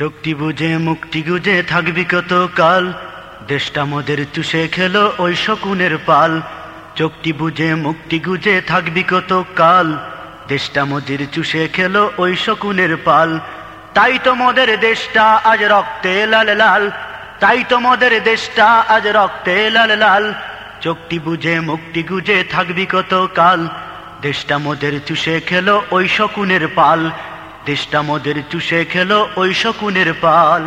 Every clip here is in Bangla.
চোখটি বুঝে মুক্তি গুজে, থাকবি কত কাল দেশটা মোদের চুষে খেলো ওই শকুনের পাল। চোখটি বুঝে মুক্তি গুজে, থাকবি কত কাল দেশটা মোদের চুষে খেলো ওই শকুনের পাল। তাই তো মোদের দেশটা আজ রক্তে লাল লাল। তাই তো মোদের দেশটা আজ রক্তে লাল লাল। চোখটি বুঝে মুক্তি গুজে, থাকবি কত কাল দেশটা মোদের চুষে খেলো ওই শকুনের পাল। দেশটা মোদের চুষে খেলো ওই শকুনের পাল।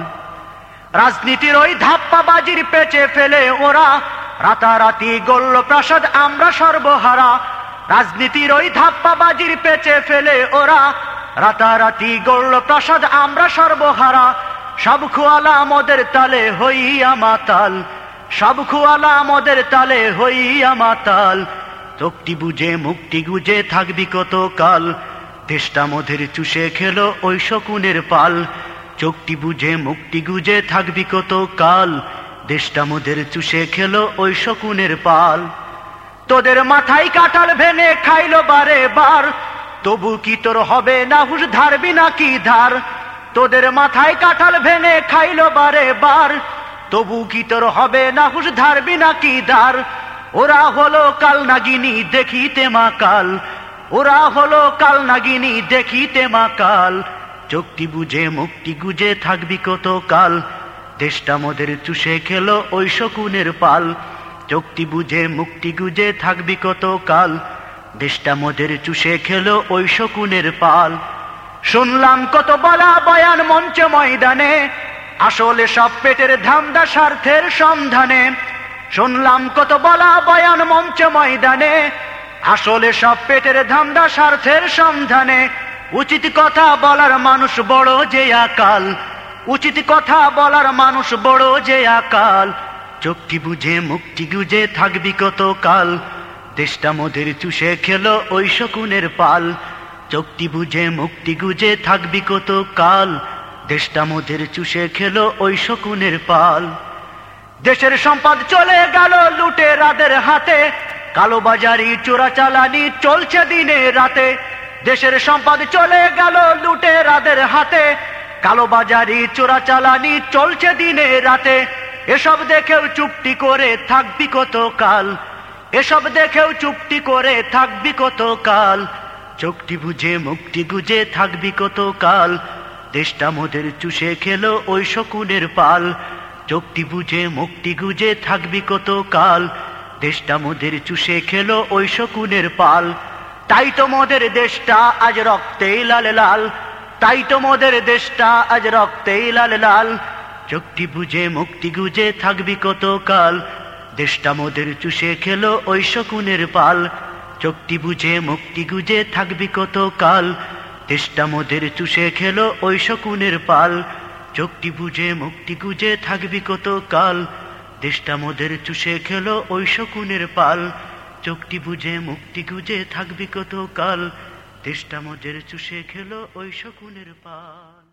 রাজনীতির ওই ধাপ্পাবাজির পেচে ফেলে ওরা। রাতারাতি গল্ল প্রাসাদ আমরা সর্বহারা। রাজনীতির ওই ধাপ্পাবাজির পেচে ফেলে ওরা। রাতারাতি গল্ল প্রাসাদ আমরা সর্বহারা। সব খুয়ালা মোদের তালে হইয়া মাতাল। সব খুয়ালা মোদের তালে হইয়া মাতাল। চোখটি বুঝে মুক্তি গুজে থাকবি কত কাল দেশটা মোদের চুষে খেলো ওই শকুনের পাল। চোখটি বুঝে মুক্তি গুজে, থাকবি কত কাল। দেশটা মোদের চুষে খেলো ওই শকুনের পাল। তোদের মাথায় কাটাল ভেঙে খাইলো বারে বার। তবু কি তোর হবে না হুশ ধারবি নাকি ধার? তোদের মাথায় কাঁঠাল ভেঙে খাইলো বারে বার। তবু কি তোর হবে না হুশ ধারবি নাকি ধার? ওরা হলো কাল নাগিনী, দেখিতে মা কাল। ওরা হলো কাল নাগিনী, দেখিতে মা কাল। চোখটি বুঝে, মুক্তি গুজে, থাকবি কত কাল দেশটা মোদের চুষে খেলো ওই শকুনের পাল। চোখটি বুঝে, মুক্তি গুজে, থাকবি কত কাল দেশটা মোদের চুষে খেলো ওই শকুনের পাল। শুনলাম কত বলা বয়ান মঞ্চ ময়দানে। আসলে সব পেটের ধামদা স্বার্থের সন্ধানে। শুনলাম কত বলা বয়ান মঞ্চ ময়দানে। আসলে সব পেটের ধামদা স্বার্থের সন্ধানে। উচিত কথা বলার মানুষ বড় যে আকাল। উচিত কথা বলার মানুষ বড় যে আকাল। চোখটি বুঝে মুক্তি গুজে থাকবি কত কাল দেশটা মোদের চুষে খেলো ওই শকুনের পাল। চোখটি বুঝে মুক্তি গুজে থাকবি কত কাল দেশটা মোদের চুষে খেলো ওই শকুনের পাল। দেশের সম্পদ চলে গেল লুটে রাদের হাতে। কালো বাজারি চোরা চালানি চলছে দিনে রাতে। দেশের সম্পদ চলে গেল লুটে রাদের হাতে। কালো বাজারি চোরা চালানি চলছে দিনে রাতে। এসব দেখেও চুপটি করে থাকবি কত কাল এসব দেখেও চুপটি করে থাকবি কত কাল চোখটি বুঝে মুক্তি গুজে থাকবি কত কাল দেশটা মোদের চুষে খেলো ওই শকুনের পাল। চোখটি বুঝে মুক্তি গুজে থাকবি কত কাল দেশটা মোদের চুষে খেলো ওই শকুনের পাল। তাই তো মোদের দেশটা আজ রক্তেই লাল লাল। তাই তো মোদের দেশটা আজ রক্তেই লাল লাল। চোখটি বুঝে, মুক্তি গুজে থাকবি কত কাল দেশটা মোদের চুষে খেলো ওই শকুনের পাল। চোখটি বুঝে, মুক্তি গুজে থাকবি কত কাল দেশটা মোদের চুষে খেলো ওই শকুনের পাল। চোখটি বুঝে, মুক্তি গুজে থাকবি কত কাল দেশটা মোদের চুষে খেলো ওই শকুনের পাল। চোখটি বুঝে মুক্তি গুজে, থাকবি কত কাল। দেশটা মোদের চুষে খেলো ওই শকুনের পাল।